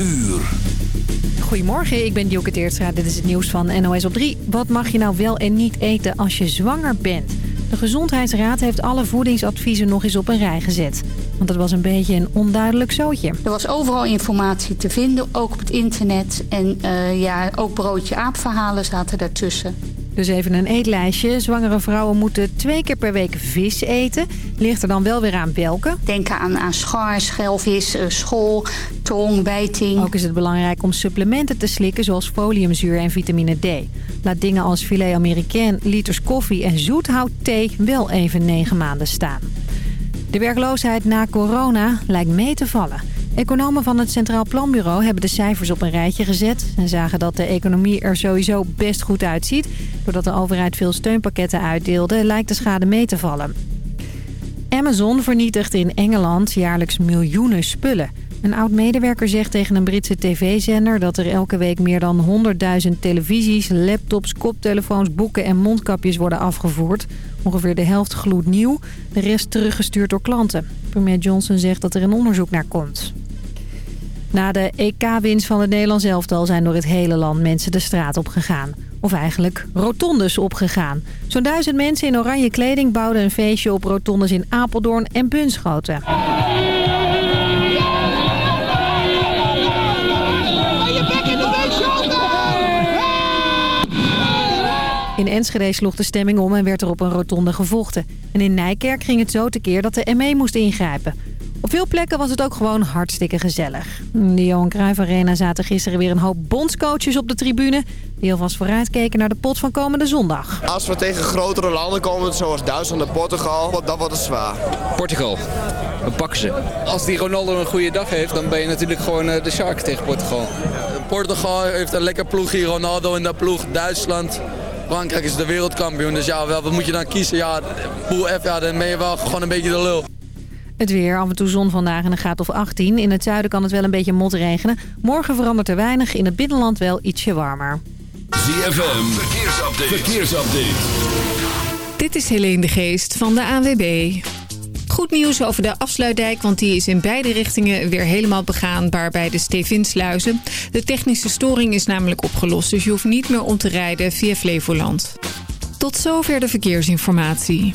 uur. Goedemorgen, ik ben Dielke Teertstra. Dit is het nieuws van NOS op 3. Wat mag je nou wel en niet eten als je zwanger bent? De Gezondheidsraad heeft alle voedingsadviezen nog eens op een rij gezet. Want het was een beetje een onduidelijk zootje. Er was overal informatie te vinden, ook op het internet. En uh, ja, ook broodje aapverhalen zaten daartussen. Dus even een eetlijstje. Zwangere vrouwen moeten twee keer per week vis eten. Ligt er dan wel weer aan welke? Denk aan, aan schar, schelvis, uh, school, tong, bijting. Ook is het belangrijk om supplementen te slikken zoals foliumzuur en vitamine D. Laat dingen als filet américain, liters koffie en zoethout thee wel even negen maanden staan. De werkloosheid na corona lijkt mee te vallen. Economen van het Centraal Planbureau hebben de cijfers op een rijtje gezet... en zagen dat de economie er sowieso best goed uitziet. Doordat de overheid veel steunpakketten uitdeelde, lijkt de schade mee te vallen. Amazon vernietigt in Engeland jaarlijks miljoenen spullen. Een oud-medewerker zegt tegen een Britse tv-zender... dat er elke week meer dan 100.000 televisies, laptops, koptelefoons, boeken en mondkapjes worden afgevoerd. Ongeveer de helft gloednieuw, de rest teruggestuurd door klanten. Premier Johnson zegt dat er een onderzoek naar komt. Na de EK-winst van het Nederlands elftal zijn door het hele land mensen de straat op gegaan. Of eigenlijk rotondes opgegaan. Zo'n duizend mensen in oranje kleding bouwden een feestje op rotondes in Apeldoorn en Bunschoten. In Enschede sloeg de stemming om en werd er op een rotonde gevochten. En in Nijkerk ging het zo tekeer dat de ME moest ingrijpen. Op veel plekken was het ook gewoon hartstikke gezellig. In de Johan Cruijff Arena zaten gisteren weer een hoop bondscoaches op de tribune... die alvast vooruitkeken naar de pot van komende zondag. Als we tegen grotere landen komen, zoals Duitsland en Portugal, dan wordt het zwaar. Portugal, we pakken ze. Als die Ronaldo een goede dag heeft, dan ben je natuurlijk gewoon de shark tegen Portugal. Portugal heeft een lekker ploegje, Ronaldo in dat ploeg, Duitsland... Frankrijk is de wereldkampioen, dus ja, wat moet je dan kiezen? Ja, pool F, ja, dan ben je wel gewoon een beetje de lul. Het weer, af en toe zon vandaag en een graad of 18. In het zuiden kan het wel een beetje motregenen. Morgen verandert er weinig, in het binnenland wel ietsje warmer. ZFM, verkeersupdate. verkeersupdate. Dit is Helene de Geest van de ANWB. Goed nieuws over de afsluitdijk, want die is in beide richtingen weer helemaal begaanbaar bij de Stevinsluizen. De technische storing is namelijk opgelost, dus je hoeft niet meer om te rijden via Flevoland. Tot zover de verkeersinformatie.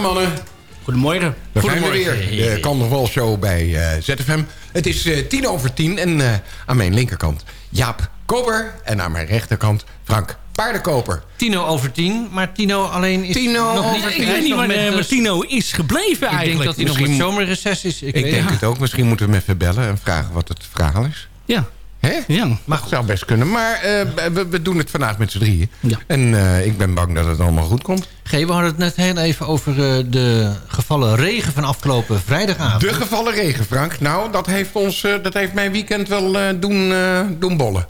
Goedemorgen mannen. Goedemorgen. Daar zijn we weer. De Kan nog wel show bij eh, ZFM. Het is eh, tien over tien en eh, aan mijn linkerkant Jaap Koper. En aan mijn rechterkant Frank Paardenkoper. Tino over tien, maar Tino alleen is Tino nog niet... Ik weet niet waar, Tino is gebleven eigenlijk. Ik denk dat hij nog met zomerreces is. Ik, weet denk het. het ook. Misschien moeten we hem even bellen en vragen wat het verhaal is. Ja. Hè? Ja. Dat zou best kunnen. Maar eh, we, we doen het vandaag met z'n drieën. En eh, ik ben bang dat het allemaal goed komt. G, we hadden het net heel even over eh, de gevallen regen van afgelopen vrijdagavond. De gevallen regen, Frank. Nou, dat heeft, ons, eh, dat heeft mijn weekend wel eh, doen, eh, doen bollen.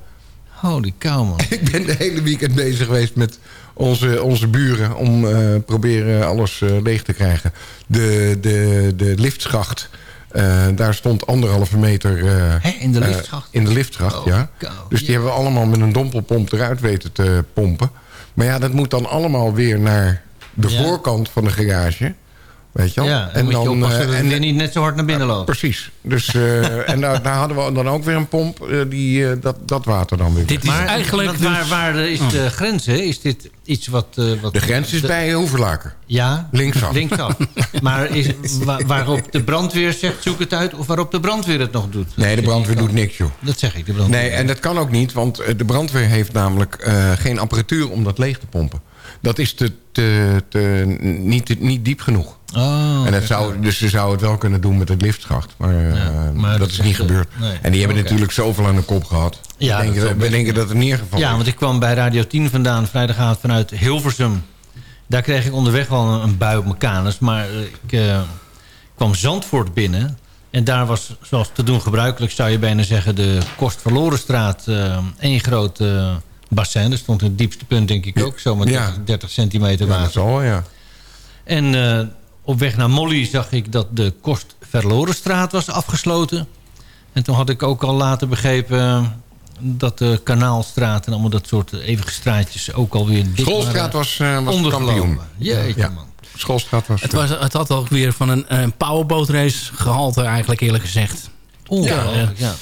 Holy cow, man. ik ben de hele weekend bezig geweest met onze, onze buren... om eh proberen alles eh, leeg te krijgen. De, de, de liftschacht... eh, daar stond anderhalve meter... eh, Hè, in de eh, liftschacht? in de liftschacht, Oh, ja. Dus die hebben we allemaal met een dompelpomp eruit weten te pompen. Maar ja, dat moet dan allemaal weer naar de Ja. voorkant van de garage. Weet je wel? Ja, en moet je oppassen eh, dat het weer niet net zo hard naar binnen loopt. Precies. Dus, eh, en daar, daar hadden we dan ook weer een pomp eh, die eh, dat, dat water dan weer... Dit is Maar- eigenlijk want waar, dus- waar is de grens? Hè? Is dit iets wat... eh, wat De grens is bij Hoeverlaken. Ja, Linksaf. linksaf. maar is, wa- waarop de brandweer zegt zoek het uit... of waarop de brandweer het nog doet? Nee, de brandweer doet niks, joh. Dat zeg ik, de brandweer. Nee, en dat kan ook niet, want de brandweer heeft namelijk eh, geen apparatuur om dat leeg te pompen. Dat is te, te, te, niet, niet diep genoeg. Oh, en dat oké. zou, dus ze zou het wel kunnen doen met het liftschacht. Maar, eh, maar dat, dat is niet eh, gebeurd. nee. En die hebben natuurlijk zoveel aan de kop gehad. Ja, we dat denken, zal we denken dat het neergevallen Ja, is. want ik kwam bij Radio 10 vandaan vrijdagavond vanuit Hilversum. Daar kreeg ik onderweg wel een, een bui op mijn kanus. Maar eh, ik kwam Zandvoort binnen. En daar was, zoals te doen gebruikelijk, zou je bijna zeggen... de Kostverlorenstraat eh één groot eh, bassin. Er stond het diepste punt, denk ik ook. Zo met Ja. 30, 30 centimeter Ja, water. dat zal wel, ja. En eh, op weg naar Molly zag ik dat de Kostverlorenstraat was afgesloten. En toen had ik ook al later begrepen eh, dat de Kanaalstraat en allemaal dat soort eeuwige straatjes ook alweer dicht Schoolstraat was, eh was ondergelopen. kampioen. Jeetje, Ja. man. Schoolstraat was... Het, was, het had ook weer van een, een powerboatrace gehalte eigenlijk eerlijk gezegd. Ongelooflijk, ja. Eh,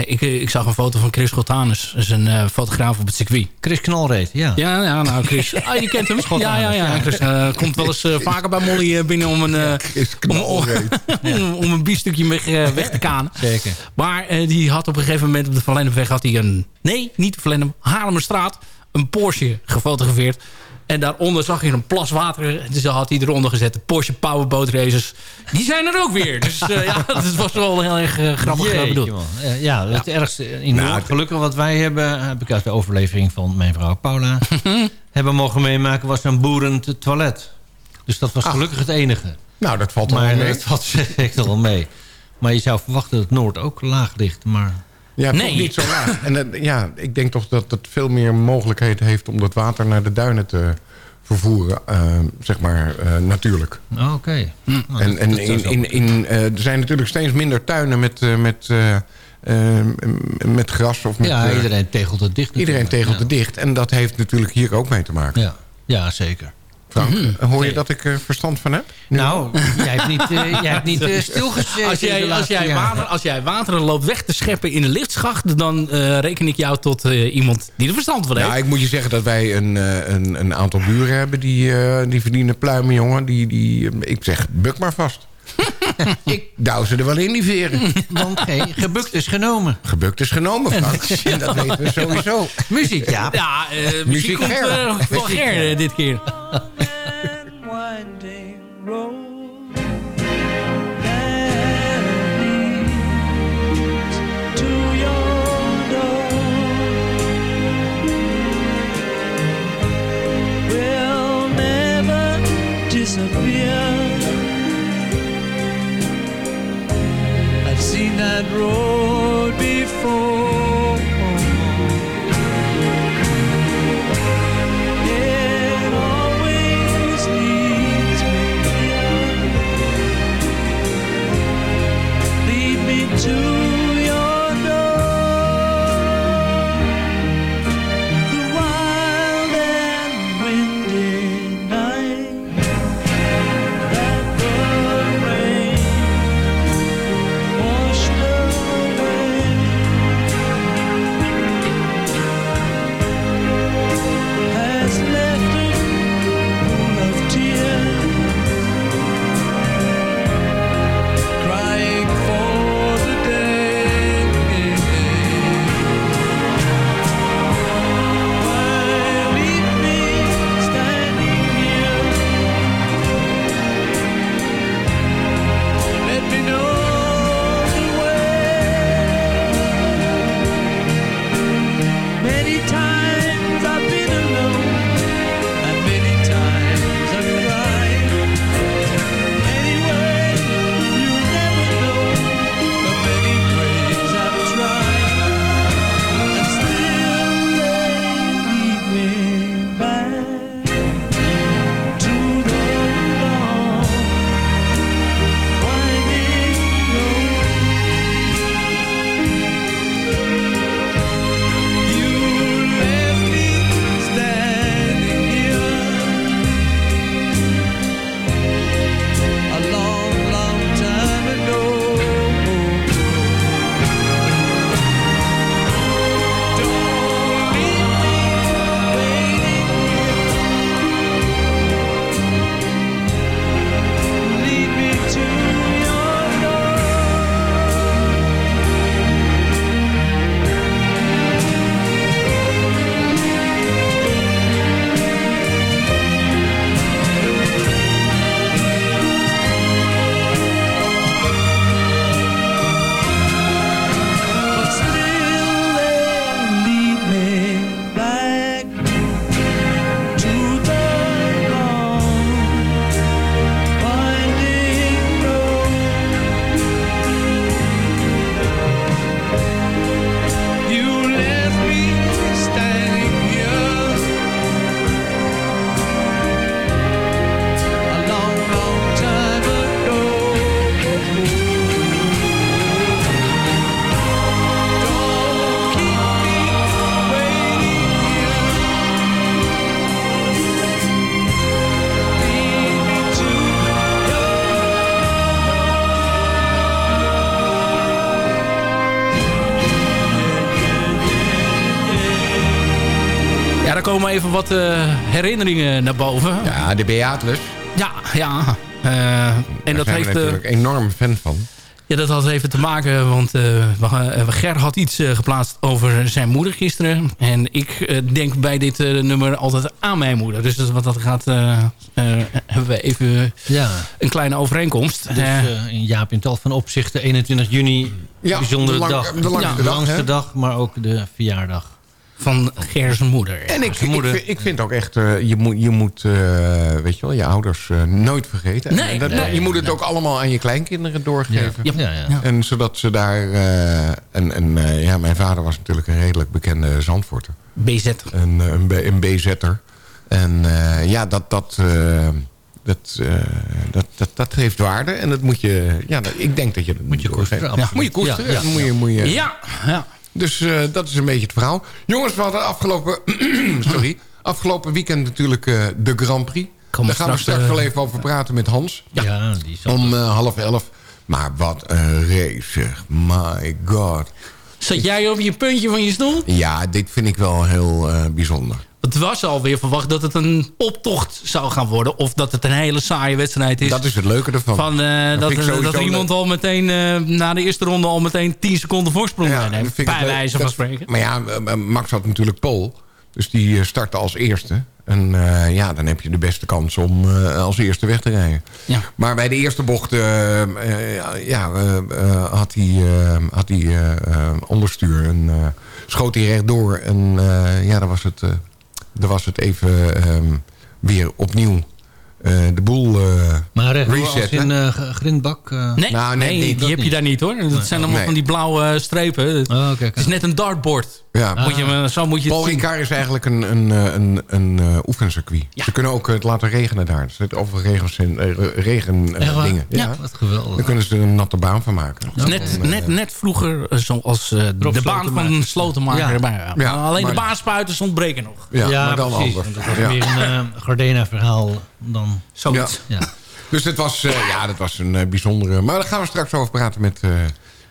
Ik, ik zag een foto van Chris Gotanus. Dat is een eh, fotograaf op het circuit. Chris Knalreet, ja. Ja, ja nou Chris. Ah, je kent hem. Ja, ja, ja. Chris eh, komt wel eens eh, vaker bij Molly eh, binnen om een, eh, om, om, een biefstukje weg, eh, weg te kanen. Zeker. Maar eh, die had op een gegeven moment op de Van Lennepweg had hij een... Nee, niet de Van Lennep, Haarlemmerstraat. Een Porsche gefotografeerd. En daaronder zag je een plas water. Dus dan had hij eronder gezet. De Porsche Powerboat Racers. Die zijn er ook weer. Dus eh, ja, dat was wel heel erg eh, grappig eh, Jeetje, bedoeld. ja, het ergste in Nou, Noord, gelukkig wat wij hebben... heb ik uit de overlevering van mijn vrouw Paula... hebben mogen meemaken, was een boerend toilet. Dus dat was gelukkig het enige. Nou, dat valt wel maar mee. dat valt echt wel mee. Maar je zou verwachten dat het Noord ook laag ligt. Maar Ja, toch Nee. niet zo laag. En eh, ja, ik denk toch dat het veel meer mogelijkheden heeft... om dat water naar de duinen te vervoeren. eh, zeg maar eh, natuurlijk. Oh, oké. En dat- en zou in, in, in, eh, er zijn natuurlijk steeds minder tuinen met, eh, met, met gras. Of met, ja, iedereen tegelt het dicht. iedereen tegelt het dicht. En dat heeft natuurlijk hier ook mee te maken. Ja, ja zeker. Frank, Mhm. hoor je dat ik er verstand van heb? Nou, jij hebt niet, eh, jij hebt niet eh, stilgezeten. Als jij, als, jij jaren. water, als jij water loopt weg te scheppen in de liftschacht... dan eh, reken ik jou tot eh, iemand die er verstand van heeft. Nou, ik moet je zeggen dat wij een, eh, een, een aantal buren hebben... die, eh, die verdienen pluimen, jongen. Die, die, eh, ik zeg, buk maar vast. ik douw ze er wel in, die veren. Want hey, gebukt is genomen. Gebukt is genomen, Frank. En dat weten we sowieso. Muziek, ja. Ja, eh, muziek, Muziek komt eh, van Ger eh, dit keer. That road before. Komen even wat eh, herinneringen naar boven. Ja, de Beatlus. Ja, ja. Eh, en Daar dat heeft... eh, natuurlijk enorm fan van. Ja, dat had even te maken, want eh, we- eh, Ger had iets geplaatst over zijn moeder gisteren. En ik denk bij dit eh, nummer altijd aan mijn moeder. Dus dat, wat dat gaat, eh, eh, hebben we even Ja. een kleine overeenkomst. Dus in Jaap in tal van opzichten 21 juni, Ja, bijzondere de lang- dag. de langste de dag, langste hè? dag, maar ook de verjaardag. Van Ger zijn moeder. En ik, ik, vind- ik vind ook echt, eh, je moet, je, moet eh, weet je wel, je ouders eh, nooit vergeten. Nee, En dat- nee, je moet het ook allemaal aan je kleinkinderen doorgeven. Ja, ja, ja. En zodat ze daar... eh, en en eh, ja, mijn vader was natuurlijk een redelijk bekende Zandvoorter. BZ. Een, een, B- een BZ'er. En eh, ja, dat... dat eh, dat, eh, dat, dat, dat heeft waarde en dat moet je... Ja, ik denk dat je dat moet je koesteren, Ja, moet je koesteren. Ja, ja, moet je, moet je, Ja, ja. Dus eh, dat is een beetje het verhaal. Jongens, we hadden afgelopen, sorry, afgelopen weekend natuurlijk eh, de Grand Prix. Kom Daar gaan we straks, eh, wel even over praten met Hans. Ja, die zal Om eh, half elf. Maar wat een race, zeg. My god. Zat jij op je puntje van je stoel? Ja, dit vind ik wel heel eh, bijzonder. Het was alweer verwacht dat het een optocht zou gaan worden. Of dat het een hele saaie wedstrijd is. Dat is het leuke ervan. Van, eh, Dat dat, iemand al meteen eh, na de eerste ronde al meteen 10 seconden voorsprong Ja, ik Bij wijze van spreken. Maar ja, eh, Max had natuurlijk pole. Dus die startte als eerste. En ja, dan heb je de beste kans om als eerste weg te rijden. Ja. Maar bij de eerste bocht ja, had hij, had hij onderstuur. En schoot hij rechtdoor. En ja, dan was het, dan was het even ehm, weer opnieuw eh, de boel eh Maar in eh, G- Grindbak? eh, Nee, Nou, nee, nee, niet, die heb je daar niet hoor. Dat zijn allemaal Nee. van die blauwe strepen. Oh, Het is net een dartboard. Ja. Moet je, hem- zo moet je Paul het zien. Ricard is eigenlijk een, een, eh, een, een eh, oefencircuit. Ja. Ze kunnen ook het laten regenen daar. Er zitten overal regens in, eh, regen eh, Echt waar? dingen. Ja. Wat geweldig. Dan kunnen ze er een natte baan van maken. Het is net, net, net vroeger eh, zoals eh, de baan van Slotenmaker. Slotenmaker. Ja. erbij. Ja. Ja, Alleen de maar- baanspuiters ontbreken nog. Ja, Ja, maar dan precies. anders. Dat was Ja. weer een eh, Gardena-verhaal dan... Zoiets. Ja. Dus het was, eh, ja, dat was een eh, bijzondere... Maar daar gaan we straks over praten met, eh,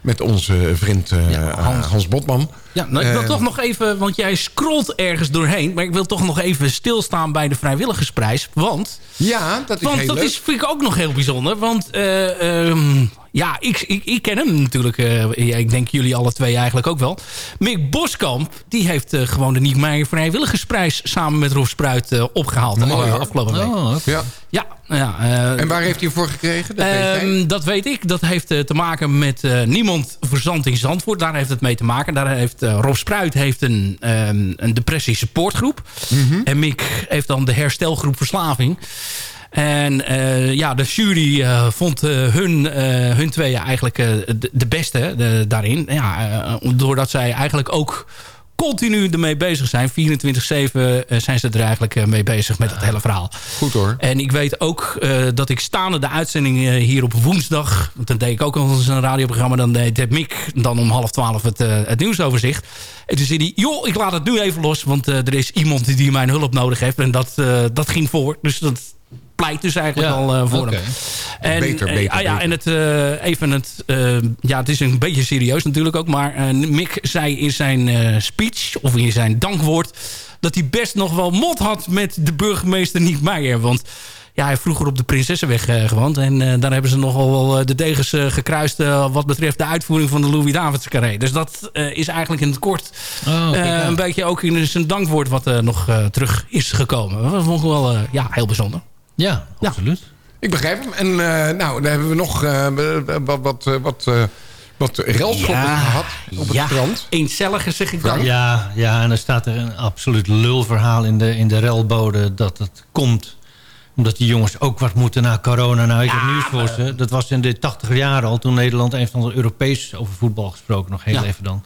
met onze vriend eh, Ja, Hans. Hans. Botman. Ja, nou, ik wil Eh, toch nog even, want jij scrolt ergens doorheen. Maar ik wil toch nog even stilstaan bij de vrijwilligersprijs. Want, Ja, dat is want heel dat leuk. is, vind ik ook nog heel bijzonder. Want eh, ehm, ja, ik, ik, ik ken hem natuurlijk. eh, ja, ik denk jullie alle twee eigenlijk ook wel. Mick Boskamp, die heeft eh, gewoon de Niet Meijer vrijwilligersprijs... samen met Rob Spruit eh, opgehaald. Mooi, eh, hoor. afgelopen week. Oh. Ja. Ja, ja eh, En waar heeft hij voor gekregen? Dat weet? Ehm, dat weet ik. Dat heeft eh, te maken met eh, Niemand Verzand in Zandvoort. Daar heeft het mee te maken. Daar heeft eh, Rob Spruit heeft een, ehm, een depressie supportgroep. Mhm. En Mick heeft dan de herstelgroep Verslaving. En eh, ja, de jury eh, vond eh, hun, hun tweeën eigenlijk de, de beste daarin. Ja, doordat zij eigenlijk ook continu ermee bezig zijn. 24-7 eh, zijn ze er eigenlijk mee bezig met het hele verhaal. Goed hoor. En ik weet ook dat ik staande de uitzending hier op woensdag... want dan deed ik ook al eens een radioprogramma... dan deed Mick dan om half twaalf het, het nieuwsoverzicht. En toen zei hij, joh, ik laat het nu even los... want er is iemand die mijn hulp nodig heeft. En dat, dat ging voor. Dus dat pleit dus eigenlijk al eh, voor hem. En, Beter, eh, beter, ah, ja, en het, eh, even het, ja, het is een beetje serieus natuurlijk ook. Maar Mick zei in zijn speech, of in zijn dankwoord... dat hij best nog wel mot had met de burgemeester Niek Meijer. Want ja, hij heeft vroeger op de Prinsessenweg eh, gewoond. En eh, daar hebben ze nogal wel de degens gekruist... wat betreft de uitvoering van de Louis Davids carré. Dus dat is eigenlijk in het kort Oh, een beetje ook in zijn dankwoord... wat nog terug is gekomen. Dat vond ik wel ja, heel bijzonder. Ja, Ja. absoluut. Ik begrijp hem. En eh, nou, dan hebben we nog eh, wat, wat, eh, wat, wat railschoppers gehad op het ja, strand. eencellige zeg ik dan. Ja, ja, en er staat er een absoluut lulverhaal in de, in de relbode dat het komt omdat die jongens ook wat moeten na corona. Nou, ik heb nieuws voor ze. Dat was in de tachtiger jaren al, toen Nederland een van de Europees over voetbal gesproken, nog heel Ja. even dan,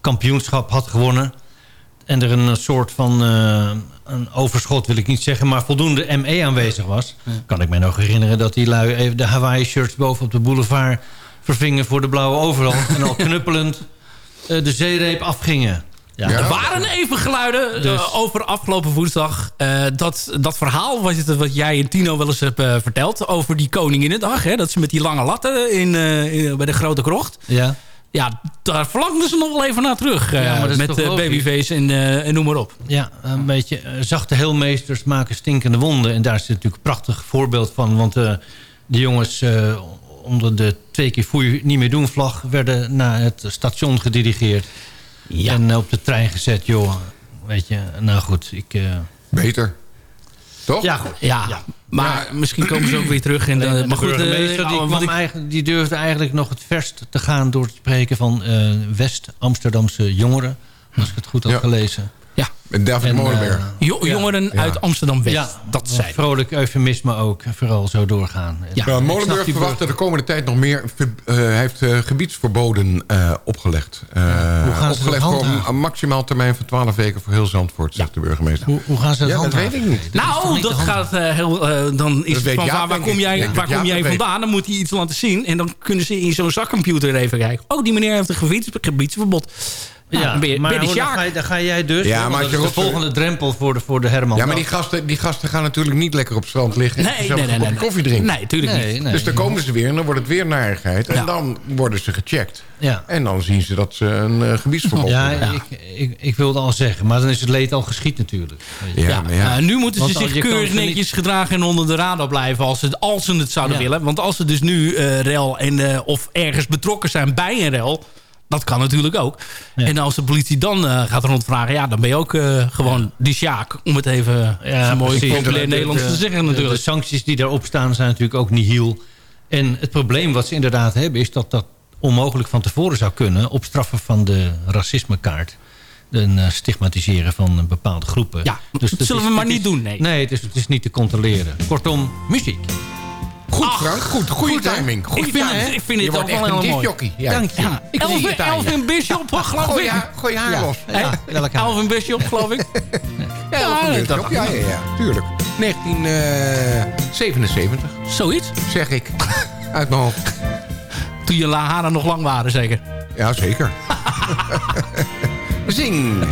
kampioenschap had gewonnen. En er een soort van eh, een overschot, wil ik niet zeggen, maar voldoende ME aanwezig was. Kan ik mij nog herinneren dat die lui even de Hawaii-shirts boven op de boulevard vervingen voor de blauwe overal. en al knuppelend eh, de zeereep afgingen. Ja, Ja. Er waren even geluiden eh, Dus- over afgelopen woensdag. eh, dat, dat verhaal wat, het- wat jij en Tino wel eens hebt verteld... over die Koninginnedag. Hè, dat ze met die lange latten in, eh, in- bij de Grote Krocht. ja. Ja, daar verlangden ze nog wel even naar terug. eh, Ja, maar dat is met toch eh, babyface en, eh, en noem maar op. Ja, een beetje zachte heelmeesters maken stinkende wonden. En daar is natuurlijk een prachtig voorbeeld van. Want eh, de jongens eh, onder de twee keer foei niet meer doen vlag... werden naar het station gedirigeerd. En eh, op de trein gezet, joh. Weet je, nou goed, ik... eh, Beter. Toch? Ja, goed. Ja, maar misschien komen ze ook weer terug. En, de maar goed, eh, burgemeester die, kwam ik- eigenlijk, die durfde eigenlijk nog het verst te gaan... door te spreken van eh, West-Amsterdamse jongeren. Als ik het goed had Ja. gelezen. Ja. Met David En, Molenberg. eh, Jo- jongeren Ja. uit Amsterdam-West. Ja, dat zei Vrolijk eufemisme ook. Vooral zo doorgaan. Ja. Die verwacht er de komende tijd nog meer. ver- eh, Hij heeft eh, gebiedsverboden eh, opgelegd. Eh, Hoe gaan ze opgelegd dat voor handhaven? een maximaal termijn van 12 weken voor heel Zandvoort, zegt de burgemeester. Hoe, hoe gaan ze dat Ja, dat weet ik niet. Nou, dat gaat eh, heel... eh, dan is Dat het van waar, kom jij, waar kom jij vandaan? Dan moet hij iets laten zien. En dan kunnen ze in zo'n zakcomputer even kijken. Oh, die meneer heeft een gebieds, gebiedsverbod. Nou, Ja, dan ben je, maar ben je hoe- de dan, ga je, dan ga jij dus. Ja, want maar dat als is je de volgende drempel voor de, voor de Herman. Ja, maar die gasten, die gasten gaan natuurlijk niet lekker op het strand liggen... Nee, en nee, zelf nee, koffie drinken. Nee, tuurlijk Nee, niet. nee. Dus dan komen ze weer en dan wordt het weer narigheid. En Ja. dan worden ze gecheckt. Ja. En dan zien ze dat ze een eh, gebiedsverbod Ja, hebben. Ik, ik, ik wilde al zeggen, maar dan is het leed al geschied natuurlijk. Ja, maar ja. Eh, nu moeten ze Want zich keurig niet- netjes gedragen en onder de radar blijven als ze, als ze het zouden Ja. willen. Want als ze dus nu eh rel en, eh, of ergens betrokken zijn bij een rel, dat kan natuurlijk ook. Ja. En als de politie dan eh, gaat rondvragen, ja, dan ben je ook eh, gewoon die sjaak. Om het even Ja, zo mooi populair De- Nederlands de- te zeggen de- natuurlijk. De sancties die daarop staan zijn natuurlijk ook nihil. En het probleem wat ze inderdaad hebben... is dat dat onmogelijk van tevoren zou kunnen... op straffen van de racismekaart. Een eh, stigmatiseren van eh, bepaalde groepen. Ja, Dus dat zullen is- we maar niet is- doen, nee. Nee, het is, het is niet te controleren. Kortom, muziek. Goed, Frank. Goed. Goede timing. Goede ik vind timing. het, ik vind Je het ook wel een heel mooi. discjockey. Ja. Dank je. Ja, Ik Elvin, je. Elvin Bishop, geloof Gooi ik. haar, gooi haar los. Ja, welk haar? Elvin Bishop, geloof ik. Ja, Ja, Elvin Bishop. ja, ja, ja, tuurlijk. 1977, Zoiets. zeg ik. Uit mijn hoofd. Toen je haren nog lang waren, zeker. Ja, zeker. Zing.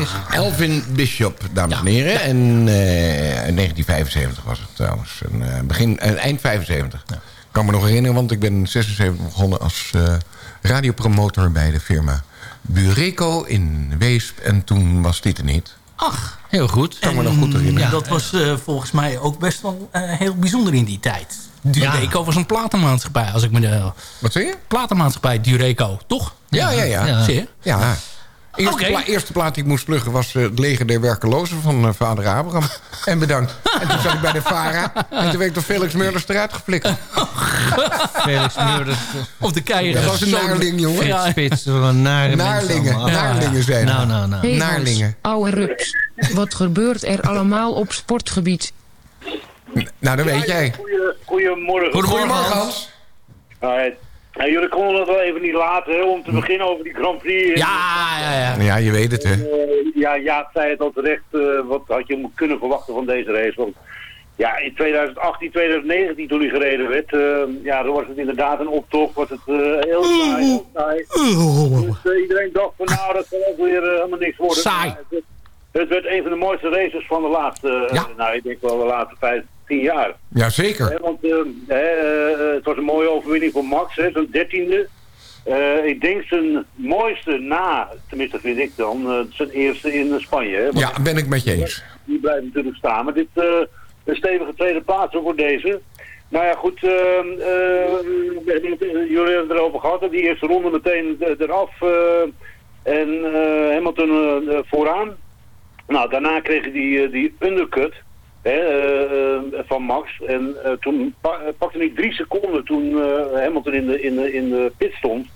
Ja. Elvin Bishop, dames en heren. En eh, in 1975 was het trouwens. En, eh, begin, eh, eind 75. Ik kan me nog herinneren, want ik ben in 76 begonnen als eh, radiopromotor bij de firma Bureco in Weesp. En toen was dit er niet. Ach, heel goed. Kan me nog goed herinneren. Ja, dat was eh, volgens mij ook best wel eh, heel bijzonder in die tijd. Dureco was een platenmaatschappij, als ik me de... Wat zeg je? Platenmaatschappij Dureco, toch? Ja, ja, ja. Zie je? Ja. Eerste, Oké. pla- eerste plaat die ik moest pluggen was eh, het leger der werkelozen van eh, vader Abraham. En bedankt. En toen zat ik bij de VARA. En toen werd ik door Felix Murders eruit geflikt. Felix Murders. Op de keier. Dat was een naarling, jongen. Frits Spits, wat een nare Naarlingen. allemaal. Naarlingen zijn Nou, nou, nou. Hey Hans, Naarlingen. ouwe rups. Wat gebeurt er allemaal op sportgebied? Nou, dat weet jij. Goedemorgen. Goedemorgen, Hans. Alright. Nou, jullie konden het wel even niet laten hè, om te beginnen over die Grand Prix. Ja, ja, ja. Ja, je weet het, hè. Eh, ja, Jaap zei het al terecht. eh, wat had je kunnen verwachten van deze race? Want ja, in 2018, 2019 toen hij gereden werd, eh, ja, dan was het inderdaad een optocht. Was het eh, heel saai, heel saai. Dus, iedereen dacht van nou, dat zal ook weer helemaal niks worden. Saai. Het, werd- het werd een van de mooiste races van de laatste, eh, nou, ik denk wel de laatste vijf, tien jaar. Jazeker. Want eh, hè, eh, het was een mooie overwinning voor Max, hè, zijn dertiende. Eh, ik denk zijn mooiste na, tenminste vind ik dan, eh, zijn eerste in Spanje. Hè, Ja, ben ik met je eens. Die blijft natuurlijk staan. Maar dit eh, een stevige tweede plaats voor deze. Nou ja, goed. eh, eh, we hebben het, eh, jullie hebben het erover gehad. Die eerste ronde meteen eraf. en Hamilton vooraan. Nou, daarna kreeg hij die, die undercut hè, eh, van Max. En eh, toen pa- eh, pakte hij drie seconden toen Hamilton in de, in, de, in de pit stond.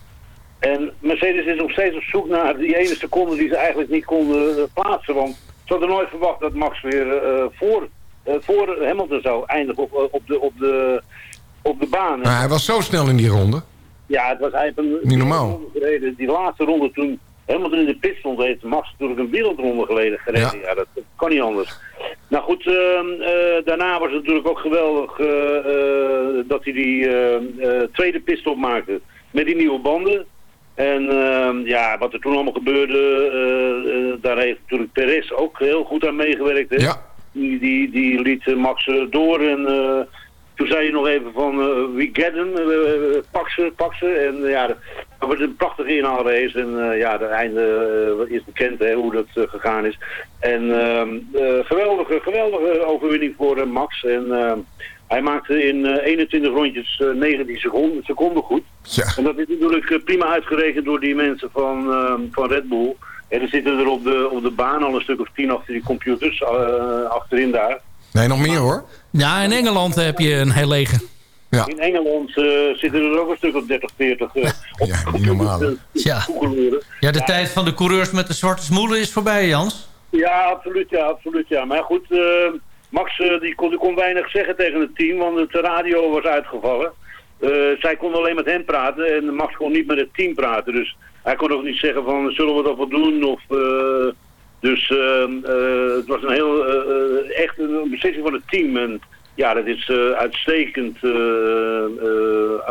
En Mercedes is nog steeds op zoek naar die ene seconde die ze eigenlijk niet konden plaatsen. Want ze hadden nooit verwacht dat Max weer voor, voor Hamilton zou eindigen op, op, de, op, de, op de baan. Maar hij was zo snel in die ronde. Ja, het was eigenlijk een Niet normaal. Die laatste ronde toen Hamilton in de pit stond, heeft Max natuurlijk een wereldronde geleden gereden. Ja, dat, dat kan niet anders. Nou goed, ehm, eh, daarna was het natuurlijk ook geweldig eh, eh, dat hij die eh, eh, tweede pitstop maakte met die nieuwe banden. En ehm, ja, wat er toen allemaal gebeurde, daar heeft natuurlijk Perez ook heel goed aan meegewerkt. Hè? Ja. Die, die, die liet Max door en toen zei je nog even van eh, we get hem, eh, pak ze, pak ze. En eh, ja, dat was een prachtige inhaalrace en eh, ja, het einde eh, is bekend hè, hoe dat eh, gegaan is. En ehm, eh, geweldige, geweldige overwinning voor eh, Max. En ehm, hij maakte in eh, 21 rondjes eh, 19 seconden, seconden goed. Ja. En dat is natuurlijk eh, prima uitgerekend door die mensen van, ehm, van Red Bull. En er zitten er op de, op de baan al een stuk of tien achter die computers, eh, achterin daar. Nee, nog meer hoor. Ja, in Engeland heb je een heel leger. In Engeland eh, zitten er ook een stuk of 30, 40 uh, op Ja, niet normaal. Ja. ja, de tijd van de coureurs met de zwarte smoelen is voorbij, Jans. Ja, absoluut, ja, absoluut, ja. Maar goed, eh, Max eh, die kon, die kon weinig zeggen tegen het team, want het radio was uitgevallen. Eh, zij kon alleen met hem praten en Max kon niet met het team praten. Dus hij kon ook niet zeggen van, zullen we dat wel doen? Of, eh, dus eh, eh, het was een heel, eh, eh, echt een beslissing van het team. En ja, dat is uitstekend eh,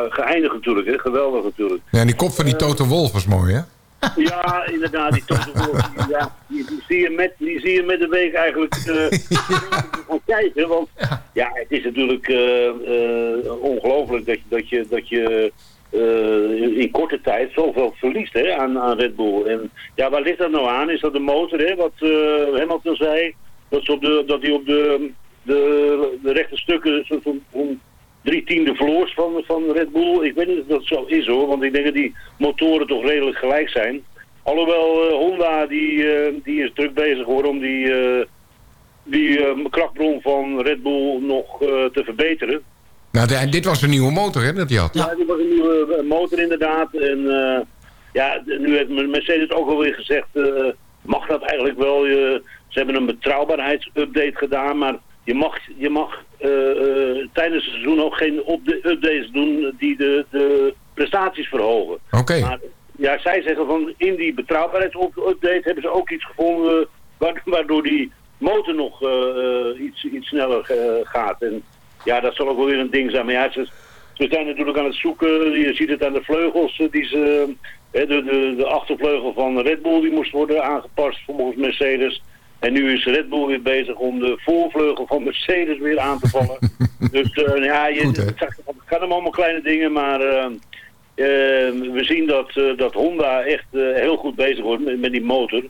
geëindigd natuurlijk, hè. geweldig natuurlijk. Ja, en die kop van die Toto Wolf was mooi, hè? Ja, inderdaad, die Toto Wolff, die, ja, die, die zie je met, die zie je met de week eigenlijk gaan kijken. Want ja, het is natuurlijk ongelooflijk dat je, dat je, dat je eh, in korte tijd zoveel verliest hè, aan, aan Red Bull. En ja, waar ligt dat nou aan? Is dat de motor, hè, wat eh Hamilton zei? Dat, op de, dat hij op de, de, de rechte stukken zo'n zo'n drie tiende verloors van, van Red Bull. Ik weet niet of dat zo is hoor, want ik denk dat die motoren toch redelijk gelijk zijn. Alhoewel eh, Honda die, die is druk bezig hoor om die, die krachtbron van Red Bull nog te verbeteren. Nou, de- dit was een nieuwe motor, hè, dat hij had. Ja, dit was een nieuwe eh, motor inderdaad. En eh, ja, nu heeft Mercedes ook alweer gezegd, eh, mag dat eigenlijk wel? Je, ze hebben een betrouwbaarheidsupdate gedaan, maar je mag, je mag tijdens het seizoen ook geen updates doen die de, de prestaties verhogen. Oké. Maar ja, zij zeggen van in die betrouwbaarheidsupdate hebben ze ook iets gevonden wa- waardoor die motor nog iets, iets sneller gaat. En ja, dat zal ook wel weer een ding zijn. Maar ja, ze, ze zijn natuurlijk aan het zoeken. Je ziet het aan de vleugels eh, die ze, Hè, de, de, de achtervleugel van Red Bull die moest worden aangepast volgens Mercedes. En nu is Red Bull weer bezig om de voorvleugel van Mercedes weer aan te vallen. dus eh, ja, je, Goed, het gaat- allemaal kleine dingen, maar eh, eh, we zien dat, eh, dat Honda echt eh, heel goed bezig wordt met, met die motor.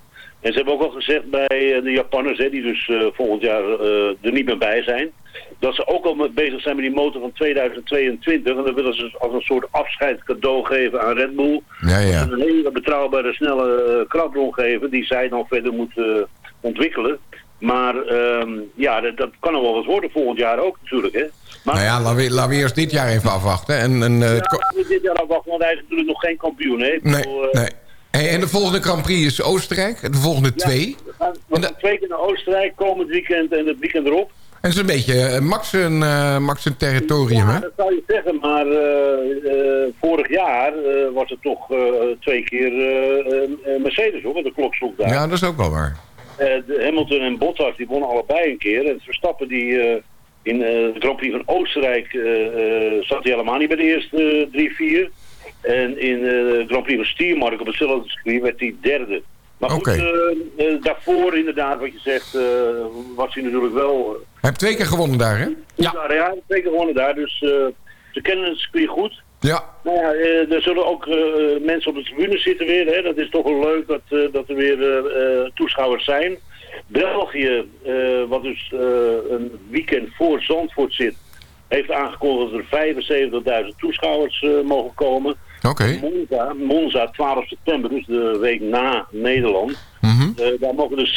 En ze hebben ook al gezegd bij eh, de Japanners, hè, die dus eh, volgend jaar eh, er niet meer bij zijn, dat ze ook al bezig zijn met die motor van 2022. En dat willen ze als een soort afscheid cadeau geven aan Red Bull. Ja, ja. Een hele betrouwbare, snelle uh, geven die zij dan verder moeten ontwikkelen. Maar ehm, ja, dat, dat kan nog wel wat worden volgend jaar ook natuurlijk. Hè. Maar Nou ja, laten we, laten we eerst dit jaar even afwachten. En, en, ja, we dit jaar afwachten, want hij is natuurlijk nog geen kampioen. Hè. Nee. En de volgende Grand Prix is Oostenrijk. De volgende twee. We gaan, we gaan twee keer naar Oostenrijk komend weekend en het weekend erop. En het is een beetje eh, Max zijn, eh, Max zijn territorium, hè? Ja, dat zou je zeggen, maar eh, vorig jaar was het toch twee keer Mercedes hoor, met de klok sloeg daar. Ja, dat is ook wel waar. De Hamilton en Bottas die wonnen allebei een keer. En Verstappen die in de Grand Prix van Oostenrijk zat hij helemaal niet bij de eerste drie, vier. En in eh, de Grand Prix van Stiermark op hetzelfde circuit werd hij derde. Maar goed, eh, eh, daarvoor inderdaad wat je zegt, eh, was hij natuurlijk wel... Hij heeft twee keer gewonnen daar, hè? Ja, ja, twee keer gewonnen daar. Dus eh, ze kennen het circuit goed. Ja. Nou ja, er zullen ook eh, mensen op de tribune zitten weer. Hè. Dat is toch wel leuk dat, eh, dat er weer toeschouwers zijn. België, eh, wat dus eh, een weekend voor Zandvoort zit, heeft aangekondigd dat er 75.000 toeschouwers eh, mogen komen. Oké. Monza, Monza, 12 september, dus de week na Nederland. Mhm. Eh, daar mogen er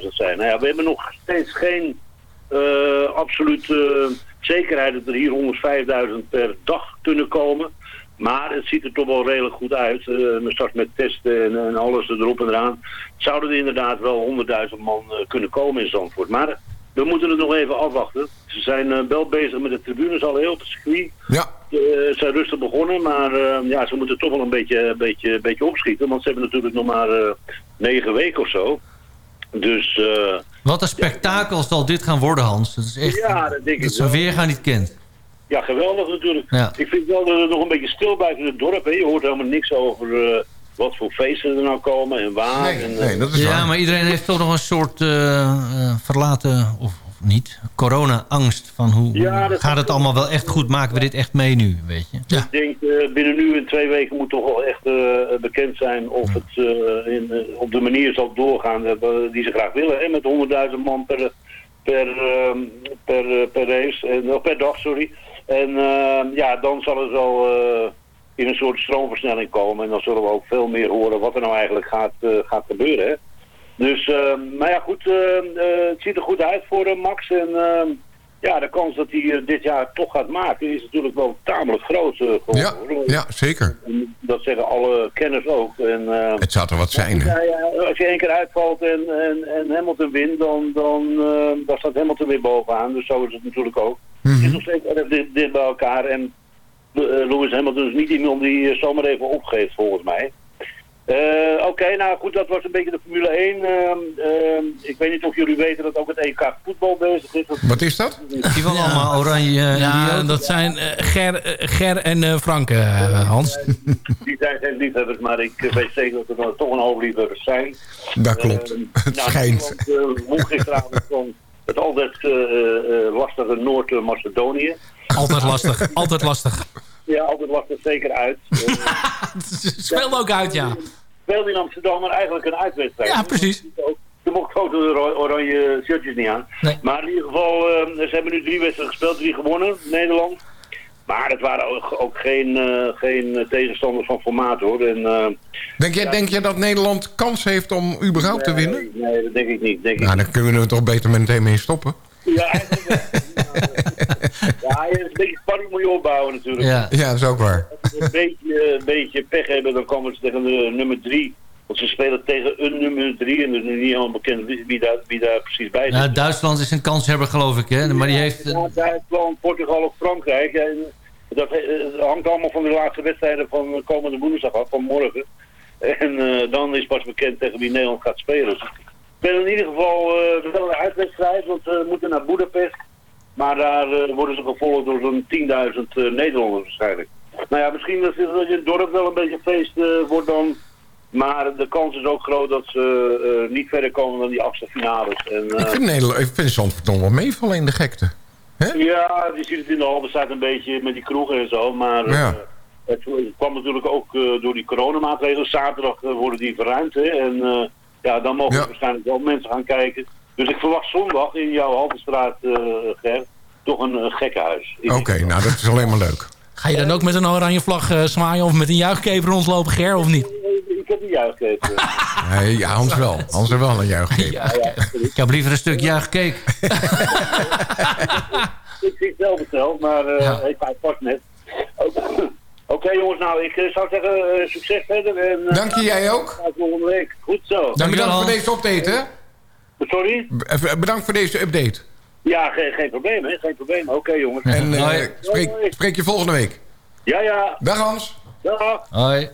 60.000 zijn. Nou ja, we hebben nog steeds geen eh absolute zekerheid dat er hier 105.000 per dag kunnen komen. Maar het ziet er toch wel redelijk goed uit. eh maar straks met testen en, en alles erop en eraan. Zouden er inderdaad wel 100.000 man eh, kunnen komen in Zandvoort. Maar we moeten het nog even afwachten. Ze zijn eh, wel bezig met de tribunes al heel op het circuit. Ja. Eh, ze zijn rustig begonnen, maar eh, ja, ze moeten toch wel een beetje, een beetje, een beetje opschieten. Want ze hebben natuurlijk nog maar eh, negen weken of zo. Dus eh, Wat een spektakel zal dit gaan worden, Hans. Dat is echt ja, dat denk dat ik wel. weerga niet kent. Ja, geweldig natuurlijk. Ja. Ik vind wel dat het nog een beetje stil blijft in het dorp. Hè. Je hoort helemaal niks over eh, wat voor feesten er nou komen en waar. en, eh, ja, maar iedereen heeft toch nog een soort eh, eh, verlaten, of, of niet, corona-angst. Van hoe Ja, hoe dat gaat het allemaal wel echt goed? Maken we dit echt mee nu, weet je? Ik denk eh, binnen nu en twee weken moet toch wel echt eh, bekend zijn of het eh, in, op de manier zal doorgaan die ze graag willen. Hè, met 100.000 man per, per, ehm, per, per race, en, of per dag, sorry. En ehm, ja, dan zal het wel eh, in een soort stroomversnelling komen. En dan zullen we ook veel meer horen wat er nou eigenlijk gaat, eh, gaat gebeuren. Hè. Dus, ehm, maar ja goed, ehm, eh, het ziet er goed uit voor eh, Max. En ehm, ja, de kans dat hij dit jaar toch gaat maken is natuurlijk wel tamelijk groot geworden. Ja, ja, zeker. Dat zeggen alle kenners ook. En, Het zou er wat zijn, hè? ja, als je één keer uitvalt en, en, en Hamilton wint, dan, dan, dan staat Hamilton weer bovenaan. Dus zo is het natuurlijk ook. Het is nog steeds erg dit, bij elkaar. En Lewis Hamilton is niet iemand die eh, zomaar even opgeeft, volgens mij. Eh, Oké, nou goed, dat was een beetje de Formule 1. Ehm, ehm, ik weet niet of jullie weten dat ook het EK voetbal bezig is. Dat- Wat is dat? Die van allemaal oranje. eh, Ja, dat zijn eh, Ger, eh, Ger en eh, Frank, eh, Hans. Die zijn geen liefhebbers, maar ik eh, weet zeker dat er dan toch een hoop liefhebbers zijn. Dat klopt. Eh, het nou, schijnt. Eh, won gisteravond van het altijd eh, eh, lastige Noord-Macedonië. Altijd lastig, altijd lastig. Ja, altijd lastig, zeker uit. Eh, Speelde ook uit, ja. Speelde in Amsterdam, maar eigenlijk een uitwedstrijd. Ja, precies. Ze mocht ook de oranje shirtjes niet aan. Maar in ieder geval, eh, ze hebben nu drie wedstrijden gespeeld, drie gewonnen, Nederland. Maar het waren ook, ook geen, eh, geen tegenstanders van formaat hoor. En, eh, Denk jij, denk jij dat Nederland kans heeft om überhaupt te winnen? nee, dat denk ik niet. Denk ik Nou, dan kunnen we er toch beter meteen mee stoppen. Ja, eigenlijk wel. ja, een beetje spanning moet je opbouwen natuurlijk. Ja, ja dat is ook waar. Als ze een beetje, een beetje pech hebben, dan komen ze tegen de nummer drie. Want ze spelen tegen een nummer drie en het is nu niet helemaal bekend wie, daar, wie daar precies bij zit. Nou, Duitsland is een kanshebber, geloof ik. Hè? Maar die heeft... Ja, Duitsland, Portugal of Frankrijk. En dat eh, hangt allemaal van de laatste wedstrijden van de komende woensdag af, van morgen. En eh, dan is pas bekend tegen wie Nederland gaat spelen. Dus ik ben in ieder geval eh, wel een uitwedstrijd, want we moeten naar Boedapest. Maar daar eh, worden ze gevolgd door zo'n 10.000 eh, Nederlanders waarschijnlijk. Nou ja, misschien dat in het dorp wel een beetje feest eh, wordt dan. Maar de kans is ook groot dat ze eh, niet verder komen dan die achtste finales. En, eh, Ik vind, Nederland, ik vind Zandvoort nog wel meevallen in de gekte. Ja, je ziet het in de Haldenstraat een beetje met die kroegen en zo. Maar eh, Ja. het, het kwam natuurlijk ook eh, door die coronamaatregelen. Zaterdag eh, worden die verruimd. Hè, en eh, ja, dan mogen er waarschijnlijk wel mensen gaan kijken. Dus ik verwacht zondag in jouw Haldenstraat, eh Ger, toch een, een gekkenhuis. Oké, nou dat is alleen maar leuk. Ga je dan ook met een oranje vlag eh, zwaaien of met een juichkever rondlopen, Ger, of niet? Ik heb een juichkever. Nee, ja, Hans wel. Hans er wel een juich Ik heb liever een stuk juichcake. ik zie het zelf zelf, maar eh Ja. ik ga het net. Oké jongens, nou ik eh, zou zeggen eh, succes verder. En, Dank je, jij ook. tot volgende week. Goed zo. Bedankt voor deze update, hè? Sorry? B- Bedankt voor deze update. Ja, geen, geen probleem, hè? Geen probleem. Oké, jongens. En spreek, spreek je volgende week. Ja, ja. Dag Hans. Dag. Hoi.